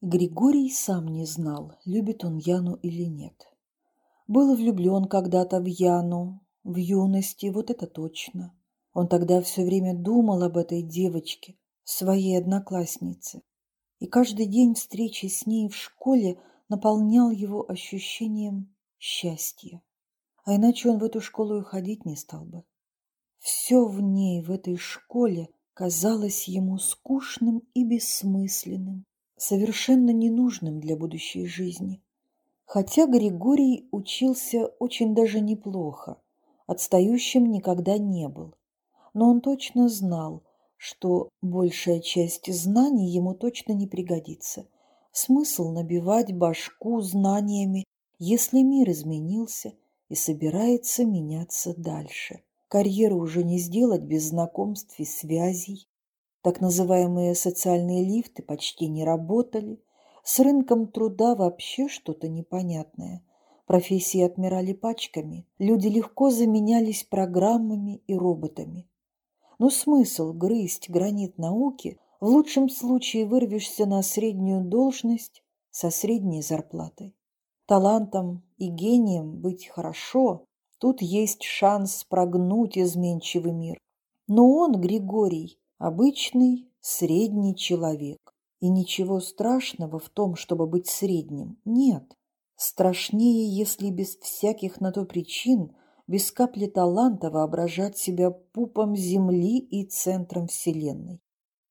Григорий сам не знал, любит он Яну или нет. Был влюблен когда-то в Яну, в юности, вот это точно. Он тогда все время думал об этой девочке, своей однокласснице. И каждый день встречи с ней в школе наполнял его ощущением счастья. А иначе он в эту школу и ходить не стал бы. Все в ней, в этой школе, казалось ему скучным и бессмысленным совершенно ненужным для будущей жизни. Хотя Григорий учился очень даже неплохо, отстающим никогда не был. Но он точно знал, что большая часть знаний ему точно не пригодится. Смысл набивать башку знаниями, если мир изменился и собирается меняться дальше. Карьеру уже не сделать без знакомств и связей, так называемые социальные лифты почти не работали. С рынком труда вообще что-то непонятное. Профессии отмирали пачками. Люди легко заменялись программами и роботами. Но смысл грызть гранит науки в лучшем случае вырвешься на среднюю должность со средней зарплатой. Талантом и гением быть хорошо, тут есть шанс прогнуть изменчивый мир. Но он, Григорий, Обычный средний человек. И ничего страшного в том, чтобы быть средним, нет. Страшнее, если без всяких на то причин, без капли таланта воображать себя пупом Земли и центром Вселенной.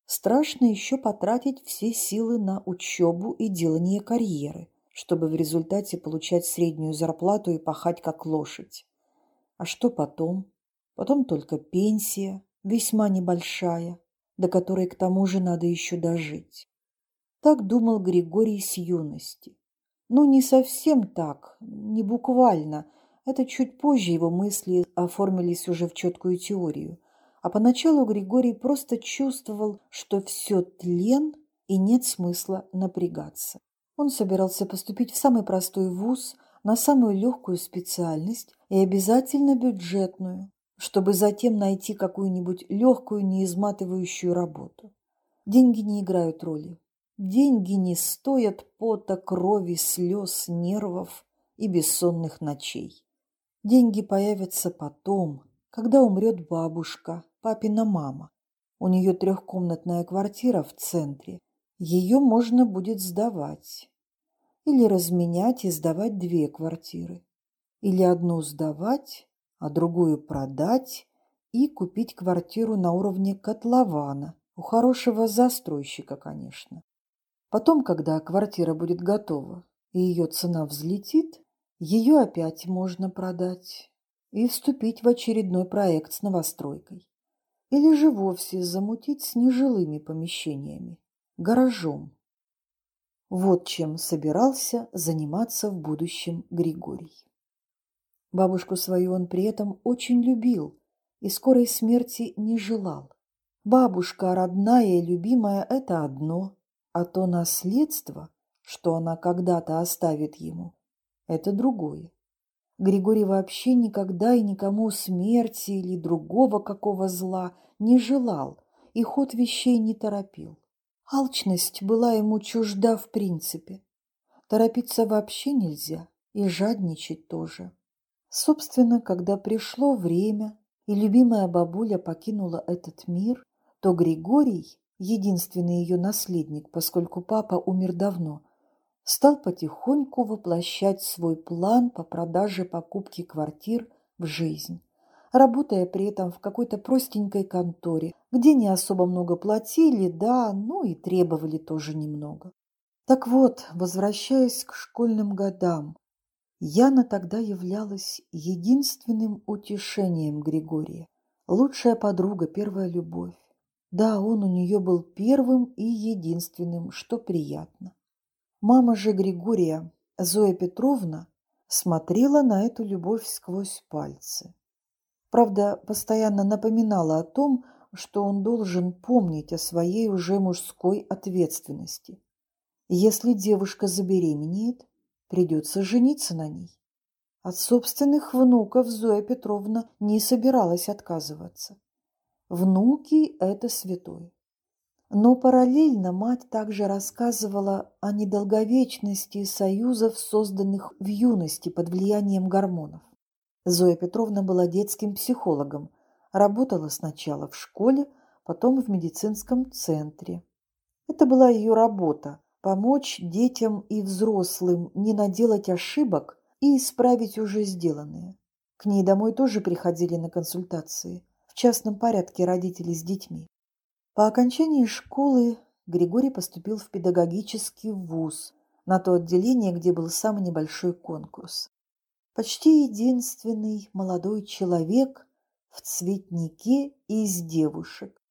Страшно еще потратить все силы на учебу и делание карьеры, чтобы в результате получать среднюю зарплату и пахать как лошадь. А что потом? Потом только пенсия, весьма небольшая, до которой к тому же надо еще дожить. Так думал Григорий с юности. Ну, не совсем так, не буквально. Это чуть позже его мысли оформились уже в четкую теорию. А поначалу Григорий просто чувствовал, что все тлен и нет смысла напрягаться. Он собирался поступить в самый простой вуз, на самую легкую специальность и обязательно бюджетную, чтобы затем найти какую-нибудь легкую, неизматывающую работу. Деньги не играют роли. Деньги не стоят пота, крови, слез, нервов и бессонных ночей. Деньги появятся потом, когда умрет бабушка, папина мама. У нее трехкомнатная квартира в центре. Ее можно будет сдавать. Или разменять и сдавать две квартиры. Или одну сдавать, а другую продать и купить квартиру на уровне котлована, у хорошего застройщика, конечно. Потом, когда квартира будет готова и ее цена взлетит, ее опять можно продать и вступить в очередной проект с новостройкой. Или же вовсе замутить с нежилыми помещениями, гаражом. Вот чем собирался заниматься в будущем Григорий. Бабушку свою он при этом очень любил и скорой смерти не желал. Бабушка родная и любимая – это одно, а то наследство, что она когда-то оставит ему, это другое. Григорий вообще никогда и никому смерти или другого какого зла не желал и ход вещей не торопил. Алчность была ему чужда в принципе. Торопиться вообще нельзя и жадничать тоже. Собственно, когда пришло время, и любимая бабуля покинула этот мир, то Григорий, единственный ее наследник, поскольку папа умер давно, стал потихоньку воплощать свой план по продаже покупки квартир в жизнь, работая при этом в какой-то простенькой конторе, где не особо много платили, да, ну и требовали тоже немного. Так вот, возвращаясь к школьным годам, Яна тогда являлась единственным утешением Григория. Лучшая подруга, первая любовь. Да, он у нее был первым и единственным, что приятно. Мама же Григория, Зоя Петровна, смотрела на эту любовь сквозь пальцы. Правда, постоянно напоминала о том, что он должен помнить о своей уже мужской ответственности. Если девушка забеременеет, Придется жениться на ней. От собственных внуков Зоя Петровна не собиралась отказываться. Внуки – это святое. Но параллельно мать также рассказывала о недолговечности союзов, созданных в юности под влиянием гормонов. Зоя Петровна была детским психологом, работала сначала в школе, потом в медицинском центре. Это была ее работа – помочь детям и взрослым не наделать ошибок и исправить уже сделанные. К ней домой тоже приходили на консультации, в частном порядке родители с детьми. По окончании школы Григорий поступил в педагогический вуз, на то отделение, где был самый небольшой конкурс. Почти единственный молодой человек в цветнике из девушек.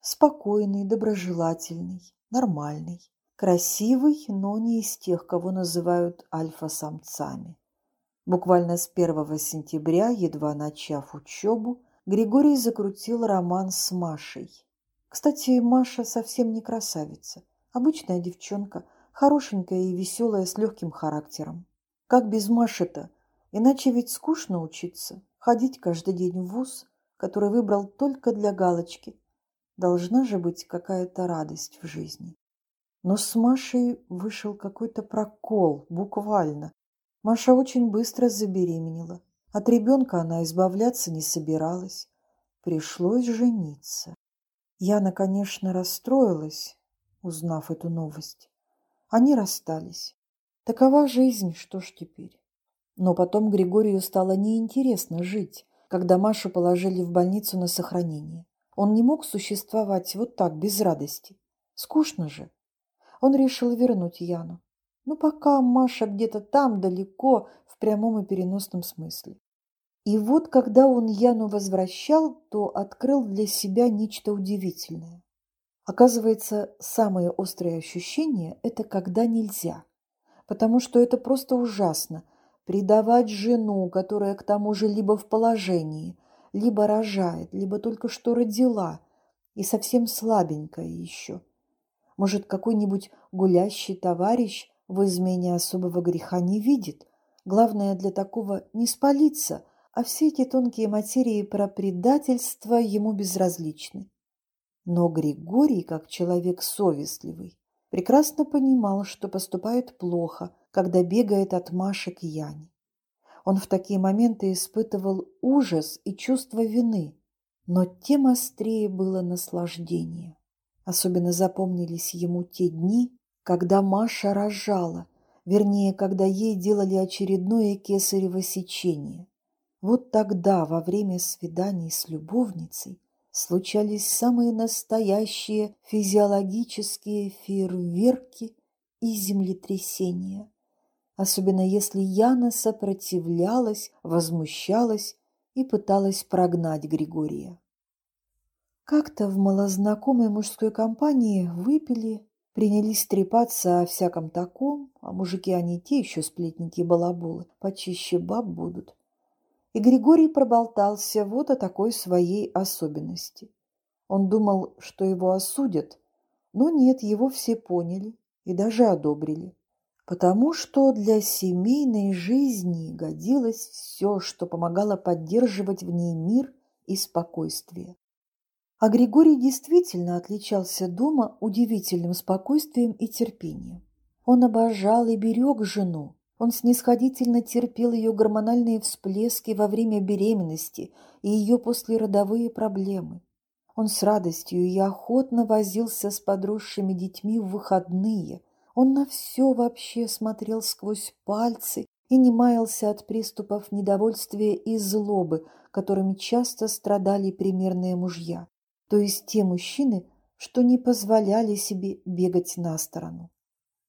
Спокойный, доброжелательный, нормальный, красивый, но не из тех, кого называют альфа-самцами. Буквально с 1 сентября, едва начав учебу, Григорий закрутил роман с Машей. Кстати, Маша совсем не красавица. Обычная девчонка, хорошенькая и веселая, с легким характером. Как без Маши-то? Иначе ведь скучно учиться, ходить каждый день в вуз, который выбрал только для галочки. Должна же быть какая-то радость в жизни. Но с Машей вышел какой-то прокол, буквально. Маша очень быстро забеременела. От ребенка она избавляться не собиралась. Пришлось жениться. Яна, конечно, расстроилась, узнав эту новость. Они расстались. Такова жизнь, что ж теперь. Но потом Григорию стало неинтересно жить, когда Машу положили в больницу на сохранение. Он не мог существовать вот так, без радости. Скучно же. Он решил вернуть Яну. Но пока Маша где-то там, далеко, в прямом и переносном смысле. И вот, когда он Яну возвращал, то открыл для себя нечто удивительное. Оказывается, самые острые ощущения – это когда нельзя. Потому что это просто ужасно – предавать жену, которая к тому же либо в положении, либо рожает, либо только что родила, и совсем слабенькая еще. Может, какой-нибудь гулящий товарищ в измене особого греха не видит. Главное для такого не спалиться – а все эти тонкие материи про предательство ему безразличны. Но Григорий, как человек совестливый, прекрасно понимал, что поступает плохо, когда бегает от Маши к Яне. Он в такие моменты испытывал ужас и чувство вины, но тем острее было наслаждение. Особенно запомнились ему те дни, когда Маша рожала, вернее, когда ей делали очередное кесарево сечение. Вот тогда, во время свиданий с любовницей, случались самые настоящие физиологические фейерверки и землетрясения. Особенно если Яна сопротивлялась, возмущалась и пыталась прогнать Григория. Как-то в малознакомой мужской компании выпили, принялись трепаться о всяком таком, а мужики они те еще сплетники и балаболы, почище баб будут – и Григорий проболтался вот о такой своей особенности. Он думал, что его осудят, но нет, его все поняли и даже одобрили. Потому что для семейной жизни годилось все, что помогало поддерживать в ней мир и спокойствие. А Григорий действительно отличался дома удивительным спокойствием и терпением. Он обожал и берег жену, он снисходительно терпел ее гормональные всплески во время беременности и ее послеродовые проблемы. Он с радостью и охотно возился с подросшими детьми в выходные. Он на все вообще смотрел сквозь пальцы и не маялся от приступов недовольствия и злобы, которыми часто страдали примерные мужья, то есть те мужчины, что не позволяли себе бегать на сторону.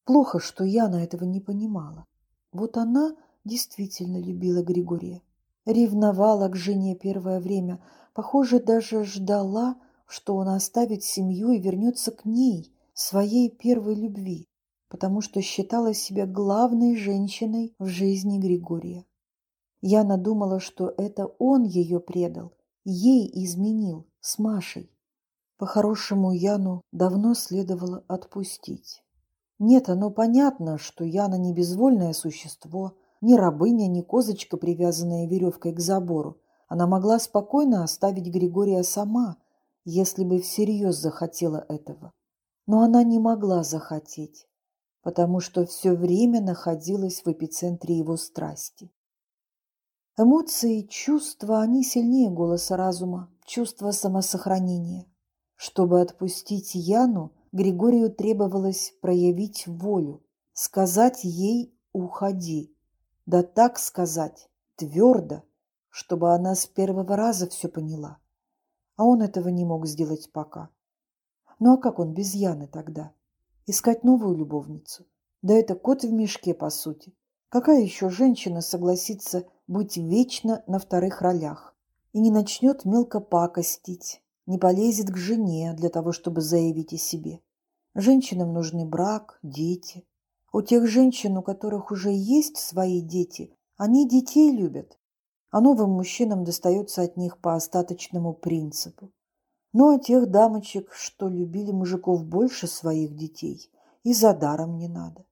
Плохо, что Яна этого не понимала. Вот она действительно любила Григория. Ревновала к жене первое время, похоже, даже ждала, что он оставит семью и вернется к ней, своей первой любви, потому что считала себя главной женщиной в жизни Григория. Яна думала, что это он ее предал, ей изменил, с Машей. По-хорошему, Яну давно следовало отпустить. Нет, оно понятно, что Яна не безвольное существо, ни рабыня, ни козочка, привязанная веревкой к забору. Она могла спокойно оставить Григория сама, если бы всерьез захотела этого. Но она не могла захотеть, потому что все время находилась в эпицентре его страсти. Эмоции чувства, они сильнее голоса разума, чувства самосохранения. Чтобы отпустить Яну, Григорию требовалось проявить волю, сказать ей «уходи». Да так сказать, твердо, чтобы она с первого раза все поняла. А он этого не мог сделать пока. Ну а как он без Яны тогда? Искать новую любовницу? Да это кот в мешке, по сути. Какая еще женщина согласится быть вечно на вторых ролях и не начнет мелко пакостить, не полезет к жене для того, чтобы заявить о себе? Женщинам нужны брак, дети. У тех женщин, у которых уже есть свои дети, они детей любят, а новым мужчинам достается от них по остаточному принципу. Ну а тех дамочек, что любили мужиков больше своих детей, и за даром не надо.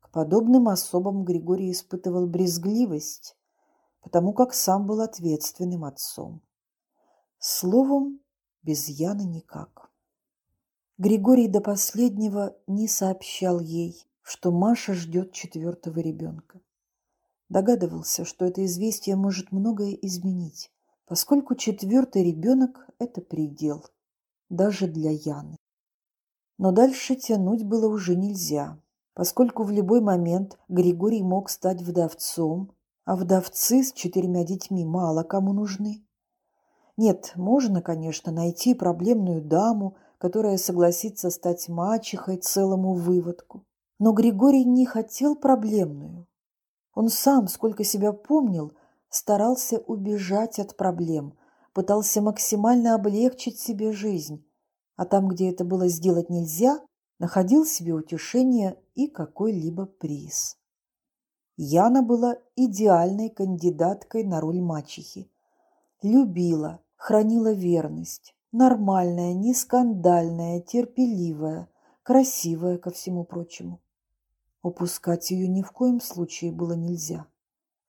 К подобным особам Григорий испытывал брезгливость, потому как сам был ответственным отцом. Словом, без Яны никак. Григорий до последнего не сообщал ей, что Маша ждет четвертого ребенка. Догадывался, что это известие может многое изменить, поскольку четвертый ребенок – это предел, даже для Яны. Но дальше тянуть было уже нельзя, поскольку в любой момент Григорий мог стать вдовцом, а вдовцы с четырьмя детьми мало кому нужны. Нет, можно, конечно, найти проблемную даму, которая согласится стать мачехой целому выводку. Но Григорий не хотел проблемную. Он сам, сколько себя помнил, старался убежать от проблем, пытался максимально облегчить себе жизнь, а там, где это было сделать нельзя, находил себе утешение и какой-либо приз. Яна была идеальной кандидаткой на роль мачехи. Любила, хранила верность, Нормальная, не скандальная, терпеливая, красивая ко всему прочему. Упускать ее ни в коем случае было нельзя.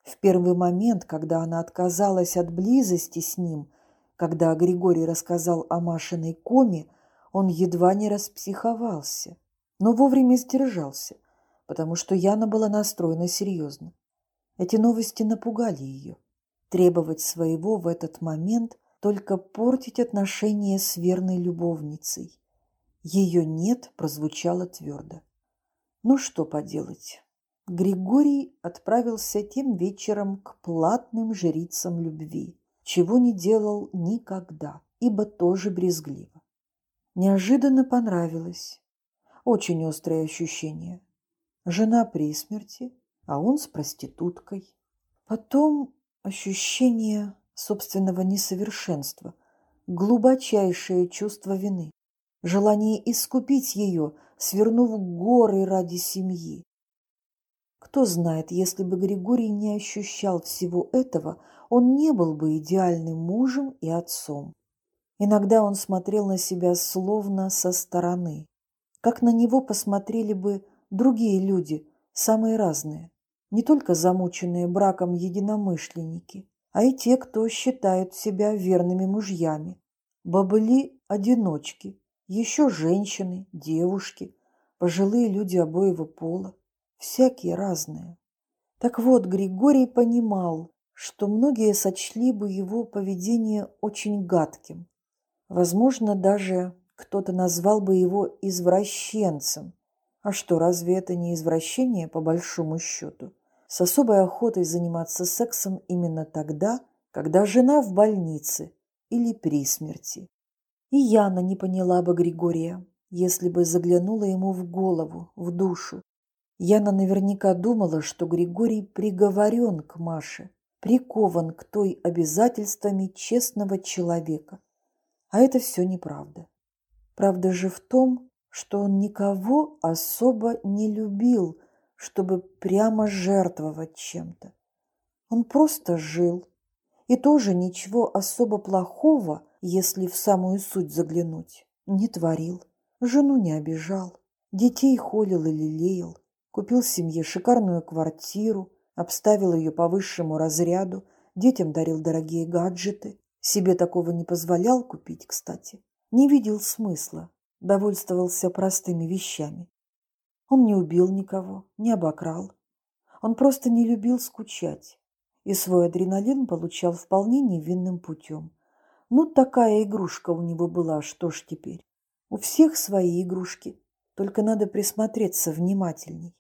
В первый момент, когда она отказалась от близости с ним, когда Григорий рассказал о Машиной коме, он едва не распсиховался, но вовремя сдержался, потому что Яна была настроена серьезно. Эти новости напугали ее. Требовать своего в этот момент только портить отношения с верной любовницей. Ее «нет» прозвучало твердо. Ну что поделать. Григорий отправился тем вечером к платным жрицам любви, чего не делал никогда, ибо тоже брезгливо. Неожиданно понравилось. Очень острое ощущение. Жена при смерти, а он с проституткой. Потом ощущение собственного несовершенства, глубочайшее чувство вины, желание искупить ее, свернув горы ради семьи. Кто знает, если бы Григорий не ощущал всего этого, он не был бы идеальным мужем и отцом. Иногда он смотрел на себя словно со стороны, как на него посмотрели бы другие люди, самые разные, не только замученные браком единомышленники, а и те, кто считают себя верными мужьями. Бабыли – одиночки, еще женщины, девушки, пожилые люди обоего пола, всякие разные. Так вот, Григорий понимал, что многие сочли бы его поведение очень гадким. Возможно, даже кто-то назвал бы его извращенцем. А что, разве это не извращение по большому счету? с особой охотой заниматься сексом именно тогда, когда жена в больнице или при смерти. И Яна не поняла бы Григория, если бы заглянула ему в голову, в душу. Яна наверняка думала, что Григорий приговорен к Маше, прикован к той обязательствами честного человека. А это все неправда. Правда же в том, что он никого особо не любил, чтобы прямо жертвовать чем-то. Он просто жил. И тоже ничего особо плохого, если в самую суть заглянуть, не творил. Жену не обижал, детей холил и лелеял, купил семье шикарную квартиру, обставил ее по высшему разряду, детям дарил дорогие гаджеты. Себе такого не позволял купить, кстати. Не видел смысла. Довольствовался простыми вещами. Он не убил никого, не обокрал. Он просто не любил скучать и свой адреналин получал вполне невинным путем. Ну, такая игрушка у него была, что ж теперь. У всех свои игрушки, только надо присмотреться внимательней.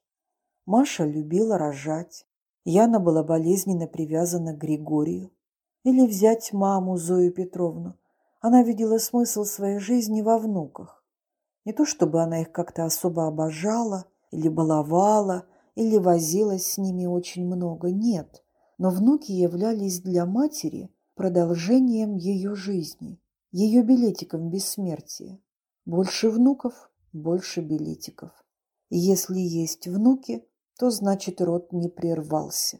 Маша любила рожать. Яна была болезненно привязана к Григорию. Или взять маму Зою Петровну. Она видела смысл своей жизни во внуках. Не то чтобы она их как-то особо обожала, или баловала, или возилась с ними очень много, нет. Но внуки являлись для матери продолжением ее жизни, ее билетиком бессмертия. Больше внуков, больше билетиков. Если есть внуки, то значит род не прервался.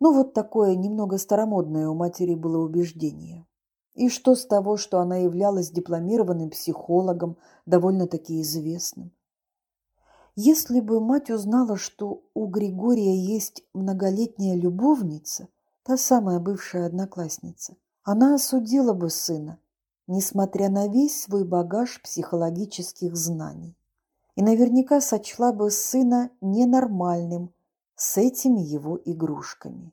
Ну вот такое немного старомодное у матери было убеждение. И что с того, что она являлась дипломированным психологом, довольно-таки известным? Если бы мать узнала, что у Григория есть многолетняя любовница, та самая бывшая одноклассница, она осудила бы сына, несмотря на весь свой багаж психологических знаний. И наверняка сочла бы сына ненормальным с этими его игрушками.